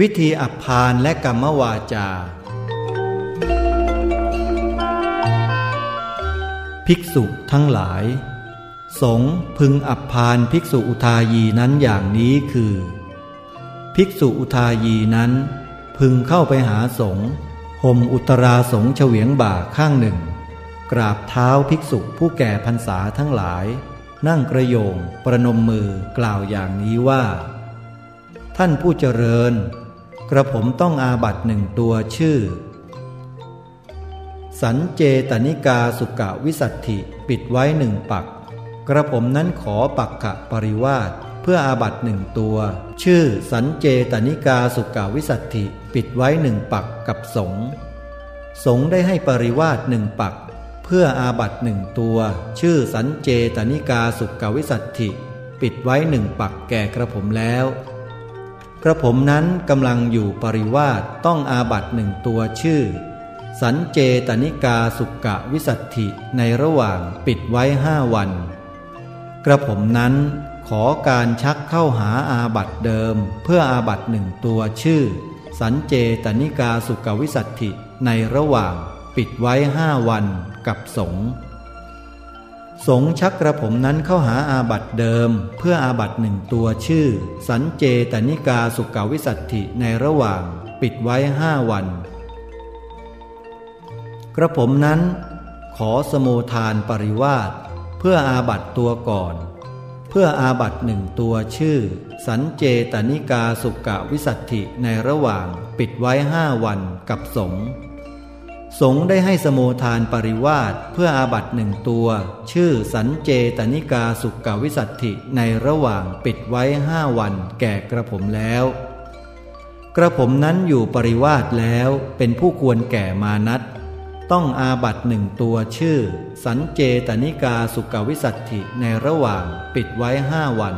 วิธีอับพานและกรรมวาจา ภิกษุทั้งหลาย สงพึงอับพานภิกษุอุทายีนั้นอย่างนี้คือ ภิกษุอุทายีนั้น พึงเข้าไปหาสงห่มอุตราสงเฉวียงบ่าข้างหนึ่ง กราบเท้าภิกษุผู้แก่พรรษาทั้งหลาย นั่งกระโยงประนมมือกล่าวอย่างนี้ว่า ท่านผู้เจริญ กระผมต้องอาบัตหนึ่งตัวชื่อ สันเจตนิกาสุกะวิสัตถิปิดไว้หนึ่งปัก กระผมนั้นขอปักขะปริวาสเพื่ออาบัตหนึ่งตัว ชื่อสันเจตนิกาสุกาวิสัตถิปิดไว้หนึ่งปักกับสงสงได้ให้ปริวาสหนึ่งปัก เพื่ออาบัตหนึ่งตัว ชื่อสันเจตนิกาสุกาวิสัตถิปิดไว้หนึ่งปักแก่กระผมแล้ว กระผมนั้นกำลังอยู่ปริวาสต้องอาบัตหนึ่งตัวชื่อ สันเจตนิกาสุกะวิสัตถิในระหว่างปิดไว้ห้าวัน กระผมนั้นขอการชักเข้าหาอาบัตเดิม เพื่ออาบัตหนึ่งตัวชื่อ สันเจตนิกาสุกวิสัตถิในระหว่างปิดไว้ห้าวันกับสง สงชักกระผมนั้นเข้าหาอาบัตเดิม เพื่ออาบัตหนึ่งตัวชื่อ สันเจตนิกาสุกาวิสัตถิในระหว่างปิดไว้ห้าวัน กระผมนั้น ขอสมุทานปริวาสเพื่ออาบัตตัวก่อน เพื่ออาบัตหนึ่งตัวชื่อ สันเจตนิกาสุกะวิสัตถิในระหว่างปิดไว้ห้าวันกับสง สงได้ให้สโมทานปริวาสเพื่ออาบัตหนึ่งตัว ชื่อสันเจตนิกาสุกาวิสัตถิในระหว่างปิดไว้ห้าวันแก่กระผมแล้ว กระผมนั้นอยู่ปริวาสแล้วเป็นผู้ควรแก่มานัตต้องอาบัตหนึ่งตัวชื่อ สันเจตนิกาสุกาวิสัตถิในระหว่างปิดไว้ห้าวัน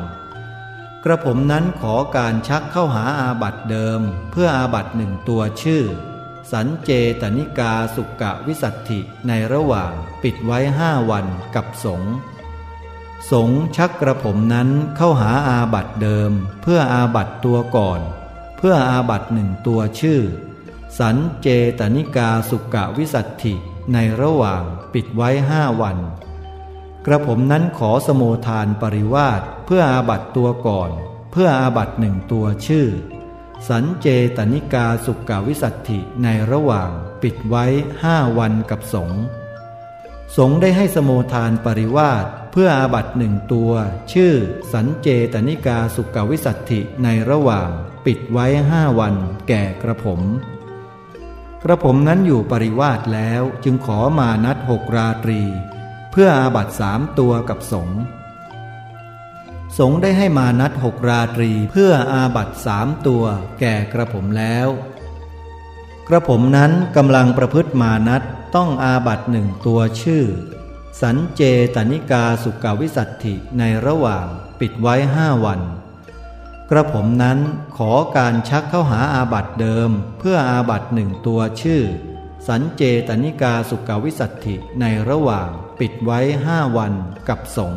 กระผมนั้นขอการชักเข้าหาอาบัตเดิม เพื่ออาบัตหนึ่งตัวชื่อ สันเจตนิกาสุกวิสัตถิในระหว่างปิดไว้ห้าวันกับสงสงชักกระผมนั้นเข้าหาอาบัตเดิม เพื่ออาบัตตัวก่อน เพื่ออาบัตหนึ่งตัวชื่อ สันเจตนิกาสุกะวิสัตถิในระหว่างปิดไว้ห้าวัน กระผมนั้นขอสโมทานปริวาสเพื่ออาบัตตัวก่อน เพื่ออาบัตหนึ่งตัวชื่อ สันเจตนิกาสุกาวิสัตถิในระหว่างปิดไว้ห้าวันกับสงสงได้ให้สมุทานปริวาสเพื่ออาบัตหนึ่งตัว ชื่อสันเจตนิกาสุกาวิสัตถิในระหว่างปิดไว้ห้าวันแก่กระผม กระผมนั้นอยู่ปริวาสแล้วจึงขอมานัดหกราตรี เพื่ออาบัตสามตัวกับสง สงได้ให้มานัดหกราตรีเพื่ออาบัตสามตัว แก่กระผมแล้ว กระผมนั้นกำลังประพฤติมานัดต้องอาบัตหนึ่งตัวชื่อ สันเจตนิกาสุกาวิสัตถิในระหว่างปิดไว้ห้าวัน กระผมนั้นขอการชักเข้าหาอาบัติเดิม เพื่ออาบัติหนึ่งตัวชื่อ สัญเจตนิกาสุกกวิสัฏฐิในระหว่างปิดไว้ห้าวันกับสงฆ์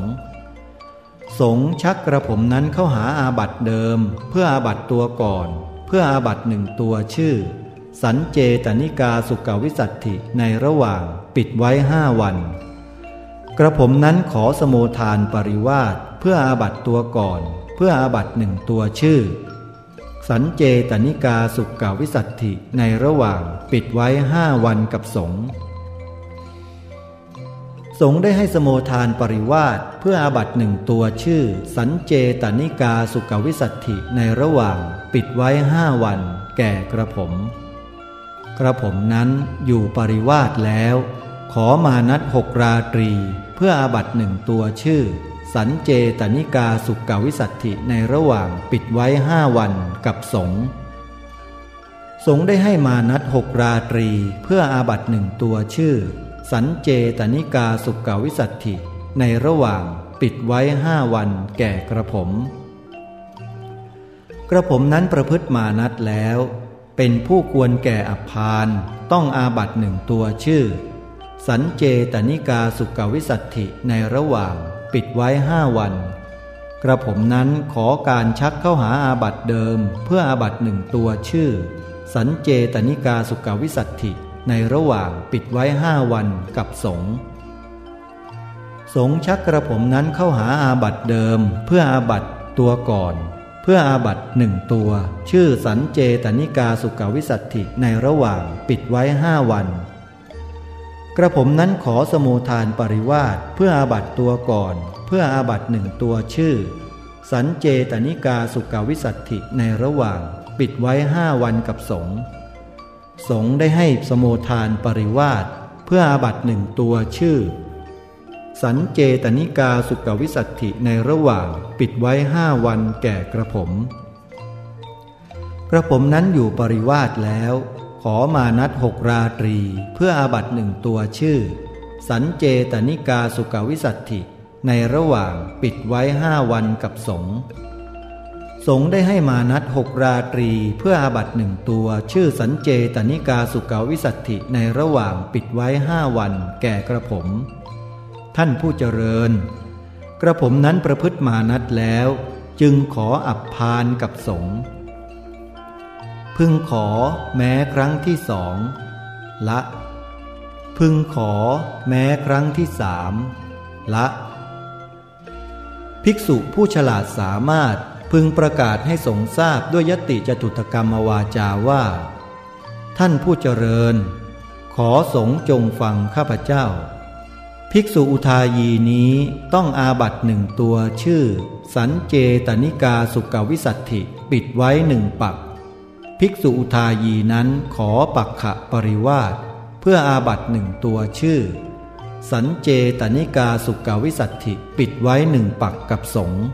สงฆ์ชักกระผมนั้นเข้าหาอาบัติเดิม เพื่ออาบัติตัวก่อน เพื่ออาบัติหนึ่งตัวชื่อ สัญเจตนิกาสุกกวิสัฏฐิในระหว่างปิดไว้ห้าวัน กระผมนั้นขอสโมธานปริวาสเพื่ออาบัติตัวก่อน เพื่ออาบัตหนึ่งตัวชื่อ สันเจตนิกาสุกาวิสัตถิในระหว่างปิดไว้ห้าวันกับสง สงได้ให้สโมทานปริวาสเพื่ออาบัตหนึ่งตัวชื่อ สันเจตานิกาสุกวิสัตถิในระหว่างปิดไว้ห้าวัน แก่กระผม กระผมนั้นอยู่ปริวาสแล้ว ขอมานัดหกราตรี เพื่ออาบัตหนึ่งตัวชื่อ สันเจตานิกาสุกาวิสัตถิในระหว่างปิดไว้ห้าวันกับสงสงได้ให้มานัดหกราตรี เพื่ออาบัตหนึ่งตัวชื่อ สันเจตนิกาสุกาวิสัตถิ ในระหว่างปิดไว้ห้าวันแก่กระผม กระผมนั้นประพฤติมานัดแล้ว เป็นผู้ควรแก่อภานต้องอาบัตหนึ่งตัวชื่อ สันเจตนิกาสุกาวิสัตถิในระหว่างปิดไว้ห้าวัน กระผมนั้นขอการชักเข้าหาอาบัตเดิม เพื่ออาบัตหนึ่งตัวชื่อ สันเจตนิกาสุกาวิสัตถิ ในระหว่างปิดไว้ห้าวันกับสงสงชักกระผมนั้นเข้าหาอาบัตเดิม เพื่ออาบัตตัวก่อน เพื่ออาบัตหนึ่งตัว ชื่อสันเจตนิกาสุกาวิสัตถิในระหว่างปิดไว้ห้าวัน กระผมนั้นขอสมุทานปริวาสเพื่ออาบัตตัวก่อน เพื่ออาบัตหนึ่งตัวชื่อ สันเจตนิกาสุกาวิสัตถิในระหว่าง ปิดไว้ห้าวันกับสง สงได้ให้สมุทานปริวาสเพื่ออาบัตหนึ่งตัวชื่อ สันเจตนิกาสุกวิสัตถิในระหว่างปิดไว้ห้าวันแก่กระผม กระผมนั้นอยู่ปริวาสแล้ว ขอมานัดหกราตรีเพื่ออาบัตหนึ่งตัวชื่อ สันเจตนิกาสุกวิสัตถิในระหว่างปิดไว้ห้าวันกับสง สงได้ให้มานัดหกราตรีเพื่ออาบัตหนึ่งตัว ชื่อสันเจตนิกาสุกาวิสัตถิในระหว่างปิดไว้ห้าวัน แก่กระผม ท่านผู้เจริญ กระผมนั้นประพฤติมานัดแล้ว จึงขออับพานกับสงพึงขอแม้ครั้งที่สองละ พึงขอแม้ครั้งที่สามละ ภิกษุผู้ฉลาดสามารถ พึงประกาศให้สงทราบด้วยยติจตุถกรรมวาจาว่า ท่านผู้เจริญ ขอสงจงฟังข้าพเจ้า ภิกษุอุทายีนี้ต้องอาบัตหนึ่งตัวชื่อ สันเจตนิกาสุกวิสัตถิปิดไว้หนึ่งปัก ภิกษุอุทายีนั้นขอปักขะปริวาสเพื่ออาบัตหนึ่งตัวชื่อ สันเจตนิกาสุกวิสัตถิปิดไว้หนึ่งปักกับสง์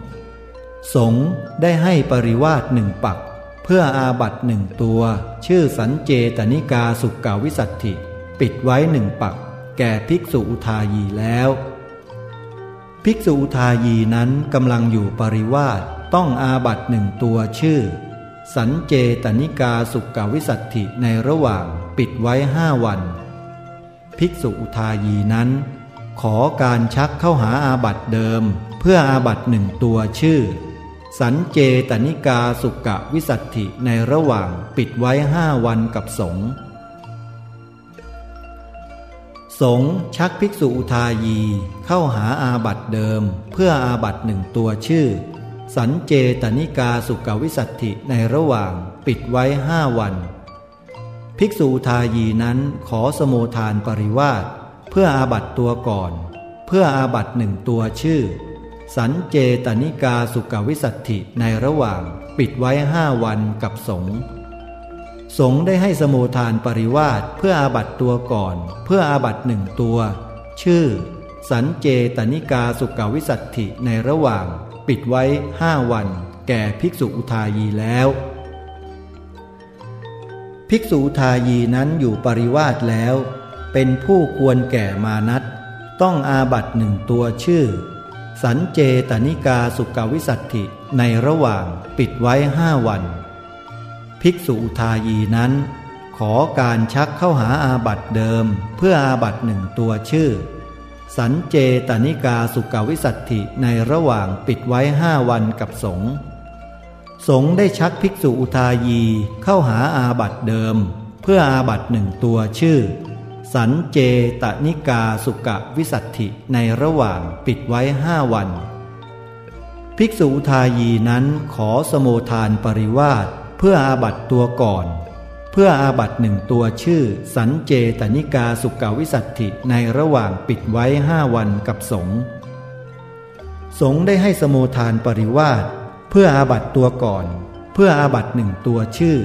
สงได้ให้ปริวาสหนึ่งปัก เพื่ออาบัตหนึ่งตัว ชื่อสันเจตนิกาสุกาวิสัตถิ ปิดไว้หนึ่งปัก แก่ภิกษุอุทายีแล้ว ภิกษุอุทายีนั้นกำลังอยู่ปริวาสต้องอาบัตหนึ่งตัวชื่อ สันเจตนิกาสุกาวิสัตถิในระหว่างปิดไว้ห้าวัน ภิกษุอุทายีนั้น ขอการชักเข้าหาอาบัตเดิม เพื่ออาบัตหนึ่งตัวชื่อ สันเจตนิกาสุกวิสัตถิในระหว่างปิดไว้ห้าวันกับสงฆ์สงชักภิกษุอุทายีเข้าหาอาบัตเดิม เพื่ออาบัตหนึ่งตัวชื่อ สันเจตนิกาสุกวิสัตถิในระหว่างปิดไว้ห้าวัน ภิกษุอุทายีนั้นขอสมุทานปริวาสเพื่ออาบัตตัวก่อน เพื่ออาบัตหนึ่งตัวชื่อ สันเจตนิกาสุกวิสัตถิในระหว่างปิดไว้ห้าวันกับสงฆ์สงได้ให้สมุทานปริวาสเพื่ออาบัตตัวก่อน เพื่ออาบัตหนึ่งตัว ชื่อ สันเจตนิกาสุกาวิสัตถิในระหว่าง ปิดไว้ห้าวัน แก่ภิกษุอุทายีแล้ว ภิกษุอุทายีนั้นอยู่ปริวาสแล้ว เป็นผู้ควรแก่มานัตต้องอาบัตหนึ่งตัวชื่อ สันเจตนิกาสุกาวิสัตถิในระหว่างปิดไว้ห้าวัน ภิกษุทายีนั้น ขอการชักเข้าหาอาบัตเดิมเพื่ออาบัตหนึ่งตัวชื่อ สันเจตนิกาสุกาวิสัตถิในระหว่างปิดไว้ห้าวันกับสงสงฆ์ได้ชักภิกษุอุทายีเข้าหาอาบัติเดิม เพื่ออาบัติหนึ่งตัวชื่อ สัญเจตนิกาสุกกวิสัฏฐิในระหว่างปิดไว้ห้าวัน ภิกษุอุทายีนั้นขอสโมธานปริวาสเพื่ออาบัติตัวก่อน เพื่ออาบัติหนึ่งตัวชื่อ สัญเจตนิกาสุกกวิสัฏฐิในระหว่างปิดไว้ห้าวันกับสงฆ์สงได้ให้สมุทานปริวาสเพื่ออาบัตตัวก่อน เพื่ออาบัตหนึ่งตัวชื่อ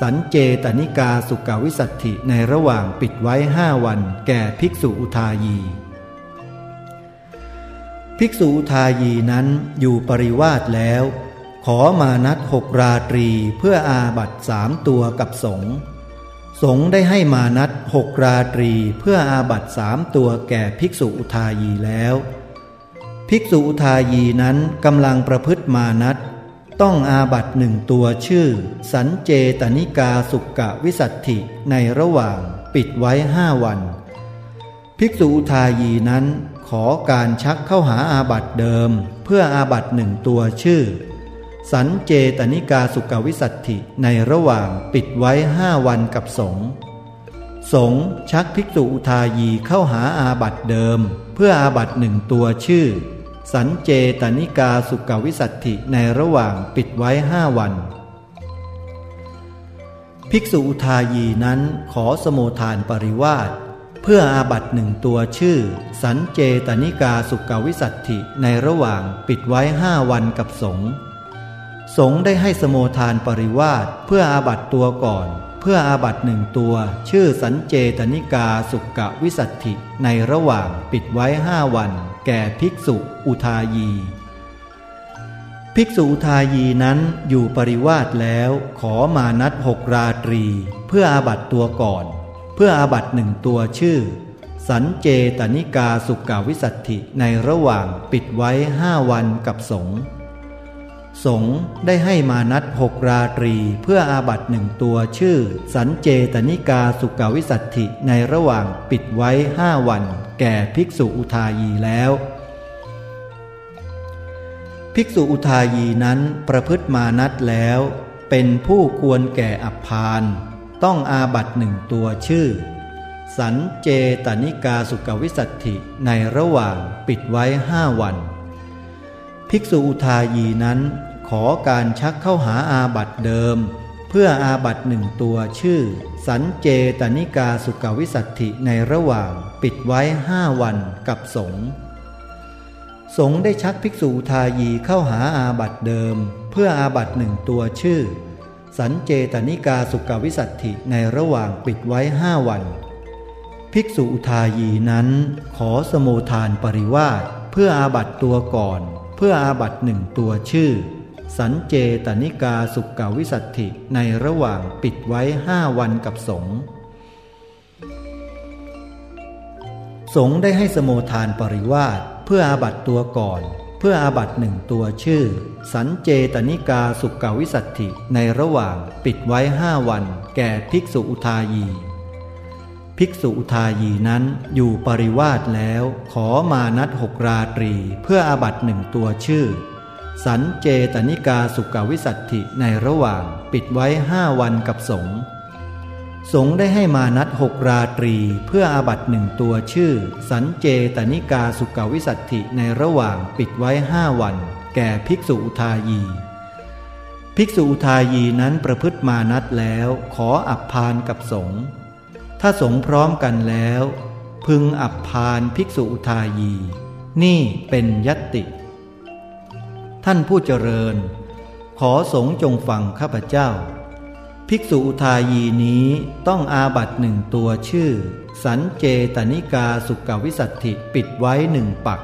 สันเจตนิกาสุกาวิสัตถิในระหว่างปิดไว้ห้าวัน แก่ภิกษุอุทายี ภิกษุอุทายีนั้นอยู่ปริวาสแล้ว ขอมานัดหกราตรีเพื่ออาบัตสามตัวกับสงสงได้ให้มานัดหกราตรีเพื่ออาบัตสามตัวแก่ภิกษุอุทายีแล้ว ภิกษุอุทายีนั้นกำลังประพฤติมานัด ต้องอาบัตหนึ่งตัวชื่อ สันเจตนิกาสุกะวิสัตถิในระหว่างปิดไว้ห้าวัน ภิกษุอุทายีนั้นขอการชักเข้าหาอาบัตเดิม เพื่ออาบัตหนึ่งตัวชื่อ สันเจตนิกาสุกวิสัตถิในระหว่างปิดไว้ห้าวันกับสงสงชักภิกษุอุทายีเข้าหาอาบัตเดิม เพื่ออาบัตหนึ่งตัวชื่อ สันเจตนิกาสุกวิสัตถิในระหว่างปิดไว้ห้าวัน ภิกษุอุทายีนั้นขอสมุทานปริวาสเพื่ออาบัตหนึ่งตัวชื่อ สันเจตนิกาสุกวิสัตถิในระหว่างปิดไว้ห้าวันกับสงสงได้ให้สมทานปริวาสเพื่ออาบัตตัวก่อน เพื่ออาบัตหนึ่งตัว ชื่อสันเจตนิกาสุกวิสัตถิ ในระหว่างปิดไว้ห้าวัน แก่ภิกษุอุทายี ภิกษุอุทายีนั้นอยู่ปริวาสแล้วขอมานัดหกราตรี เพื่ออาบัตตัวก่อน เพื่ออาบัตหนึ่งตัวชื่อ สันเจตนิกาสุกาวิสัตถิในระหว่างปิดไว้ห้าวันกับสง สงได้ให้มานัดหกราตรีเพื่ออาบัตหนึ่งตัวชื่อ สันเจตนิกาสุกาวิสัตถิในระหว่างปิดไว้ห้าวัน แก่ภิกษุอุทายีแล้ว ภิกษุอุทายีนั้นประพฤติมานัดแล้ว เป็นผู้ควรแก่อัพาน ต้องอาบัตหนึ่งตัวชื่อ สันเจตนิกาสุกาวิสัตถิในระหว่างปิดไว้ห้าวัน ภิกษุอุทายีนั้น ขอการชักเข้าหาอาบัตเดิม เพื่ออาบัตหนึ่งตัวชื่อ สันเจตนิกาสุกวิสัตถิในระหว่างปิดไว้ห้าวันกับสงสงได้ชักภิกษุทายีเข้าหาอาบัตเดิม เพื่ออาบัตหนึ่งตัวชื่อ สันเจตนิกาสุกวิสัตถิในระหว่างปิดไว้ห้าวัน ภิกษุอุทายีนั้นขอสมุทานปริวาสเพื่ออาบัตตัวก่อน พื่ออาบัตหนึ่งตัวชื่อ สันเจตนิกาสุกาวิสัตถิในระหว่างปิดไว้ห้าวันกับสงสงได้ให้สโมทานปริวาสเพื่ออาบัตตัวก่อน เพื่ออาบัตหนึ่งตัวชื่อ สันเจตนิกาสุกาวิสัตถิในระหว่างปิดไว้ห้าวัน แก่ภิกษุอุทายี ภิกษุอุทายีนั้นอยู่ปริวาสแล้ว ขอมานัดหกราตรี เพื่ออาบัตหนึ่งตัวชื่อ สันเจตนิกาสุกาวิสัตถิในระหว่างปิดไว้ห้าวันกับสงฆ์สงได้ให้มานัดหกราตรี เพื่ออาบัตหนึ่งตัวชื่อ สันเจตนิกาสุกวิสัตถิในระหว่างปิดไว้ห้าวัน แก่ภิกษุอุทายี ภิกษุอุทายีนั้นประพฤติมานัดแล้ว ขออับพานกับสง์ ถ้าสงพร้อมกันแล้ว พึงอับพานภิกษุอุทายี นี่เป็นยติ ท่านผู้เจริญ ขอสงจงฟังข้าพเจ้า ภิกษุอุทายีนี้ต้องอาบัตหนึ่งตัวชื่อ สันเจตนิกาสุกวิสัตถิปิดไว้หนึ่งปัก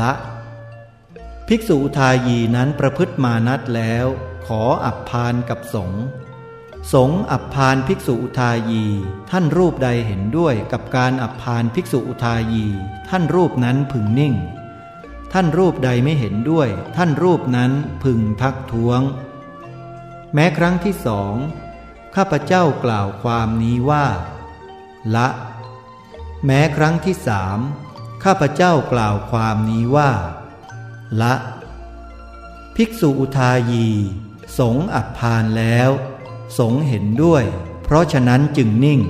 ละ ภิกษุอุทายีนั้นประพฤติมานัดแล้ว ขออับพานกับสง สงอับพานภิกษุอุทายี ท่านรูปใดเห็นด้วยกับการอับพานภิกษุอุทายี ท่านรูปนั้นพึงนิ่ง ท่านรูปใดไม่เห็นด้วย ท่านรูปนั้นพึงทักท้วง แม้ครั้งที่สองข้าพเจ้ากล่าวความนี้ว่า ละ แม้ครั้งที่สามข้าพเจ้ากล่าวความนี้ว่า ละ ภิกษุอุทายี สงอับพานแล้ว สงเห็นด้วย เพราะฉะนั้นจึงนิ่ง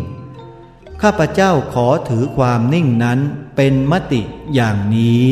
ข้าพเจ้าขอถือความนิ่งนั้นเป็นมติอย่างนี้